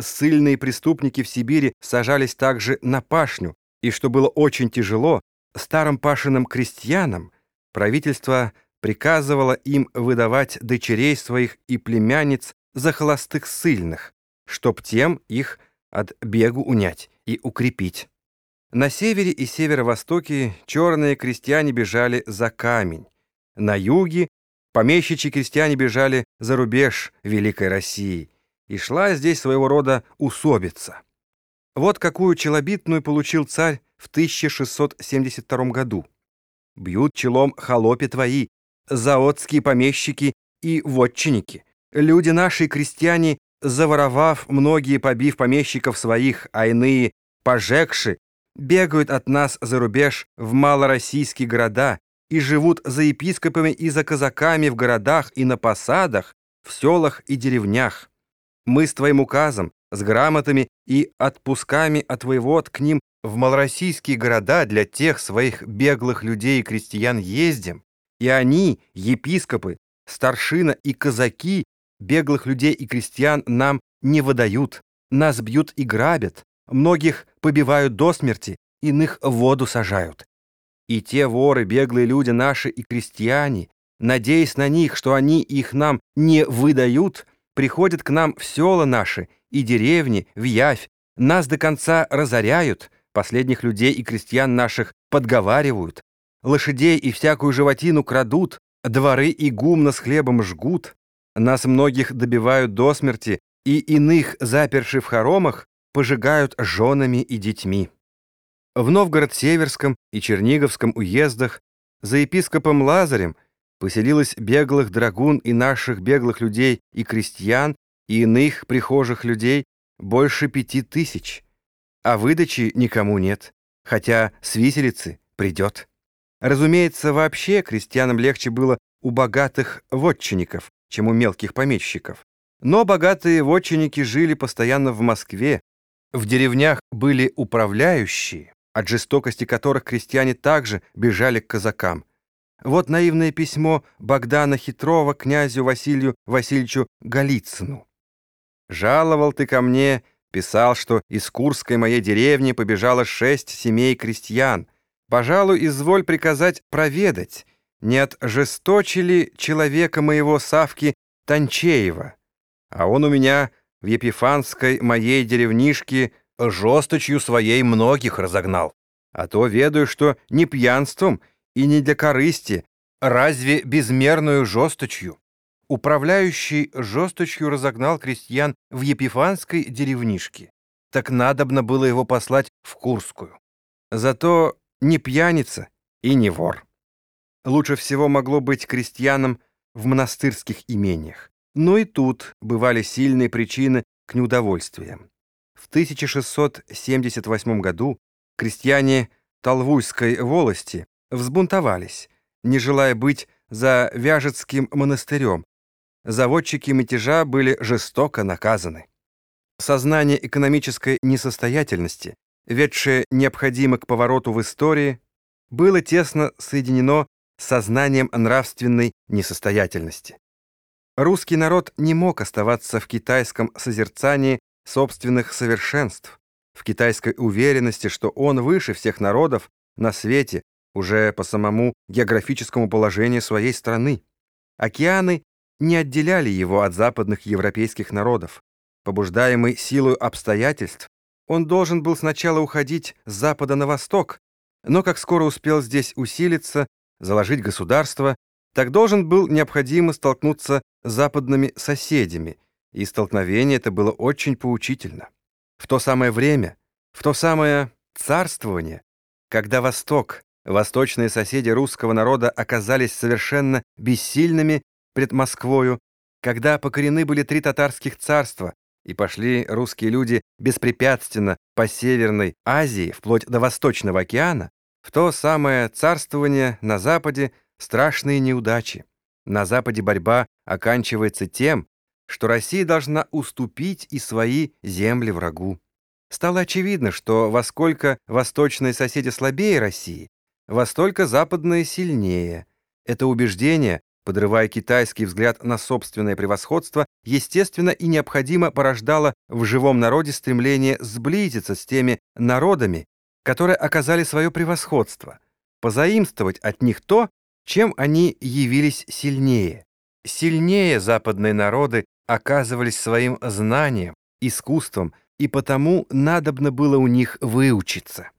ссыльные преступники в Сибири сажались также на пашню, и что было очень тяжело, старым пашиным крестьянам правительство приказывало им выдавать дочерей своих и племянниц за холостых ссыльных, чтоб тем их от бегу унять и укрепить. На севере и северо-востоке черные крестьяне бежали за камень. На юге помещичьи крестьяне бежали за рубеж Великой России. И шла здесь своего рода усобица. Вот какую челобитную получил царь в 1672 году. «Бьют челом холопи твои, заотские помещики и вотчинники. Люди наши, крестьяне, заворовав, многие побив помещиков своих, а иные пожегши, бегают от нас за рубеж в малороссийские города и живут за епископами и за казаками в городах и на посадах, в селах и деревнях. Мы с твоим указом, с грамотами и отпусками от воевод к ним в малороссийские города для тех своих беглых людей и крестьян ездим, и они, епископы, старшина и казаки, беглых людей и крестьян нам не выдают, нас бьют и грабят, многих побивают до смерти, иных в воду сажают. И те воры, беглые люди наши и крестьяне, надеясь на них, что они их нам не выдают, приходят к нам в села наши и деревни, в явь, нас до конца разоряют, последних людей и крестьян наших подговаривают, лошадей и всякую животину крадут, дворы и гумно с хлебом жгут, нас многих добивают до смерти и иных, заперши в хоромах, пожигают женами и детьми. В Новгород-Северском и Черниговском уездах за епископом Лазарем поселилось беглых драгун и наших беглых людей и крестьян и иных прихожих людей больше пяти тысяч, а выдачи никому нет, хотя с виселицы придет. Разумеется, вообще крестьянам легче было у богатых вотчинников, чем у мелких помещиков. Но богатые вотчинники жили постоянно в Москве, в деревнях были управляющие, от жестокости которых крестьяне также бежали к казакам. Вот наивное письмо Богдана Хитрова князю Василию Васильевичу Голицыну. «Жаловал ты ко мне, писал, что из Курской моей деревни побежало шесть семей крестьян. Пожалуй, изволь приказать проведать, не отжесточили человека моего Савки Танчеева, а он у меня в Епифанской моей деревнишке жесточью своей многих разогнал. А то ведаю, что не пьянством и не для корысти, разве безмерную жесточью. Управляющий жесточью разогнал крестьян в Епифанской деревнишке. Так надобно было его послать в Курскую. Зато не пьяница и не вор. Лучше всего могло быть крестьянам в монастырских имениях. Но и тут бывали сильные причины к неудовольствиям. В 1678 году крестьяне Толвуйской волости взбунтовались, не желая быть за Вяжецким монастырем. Заводчики мятежа были жестоко наказаны. Сознание экономической несостоятельности, ведшее необходимо к повороту в истории, было тесно соединено с сознанием нравственной несостоятельности. Русский народ не мог оставаться в китайском созерцании собственных совершенств, в китайской уверенности, что он выше всех народов на свете уже по самому географическому положению своей страны. Океаны не отделяли его от западных европейских народов. Побуждаемый силой обстоятельств, он должен был сначала уходить с запада на восток, но как скоро успел здесь усилиться, заложить государство, так должен был необходимо столкнуться с западными соседями, и столкновение это было очень поучительно. В то самое время, в то самое царствование, когда Восток, восточные соседи русского народа оказались совершенно бессильными пред Москвою, когда покорены были три татарских царства, и пошли русские люди беспрепятственно по Северной Азии вплоть до Восточного океана, в то самое царствование на Западе страшные неудачи. На Западе борьба оканчивается тем, что Россия должна уступить и свои земли врагу. Стало очевидно, что во сколько восточные соседи слабее России, во столько западные сильнее. Это убеждение подрывая китайский взгляд на собственное превосходство, естественно и необходимо порождало в живом народе стремление сблизиться с теми народами, которые оказали свое превосходство, позаимствовать от них то, чем они явились сильнее. Сильнее западные народы оказывались своим знанием, искусством, и потому надобно было у них выучиться.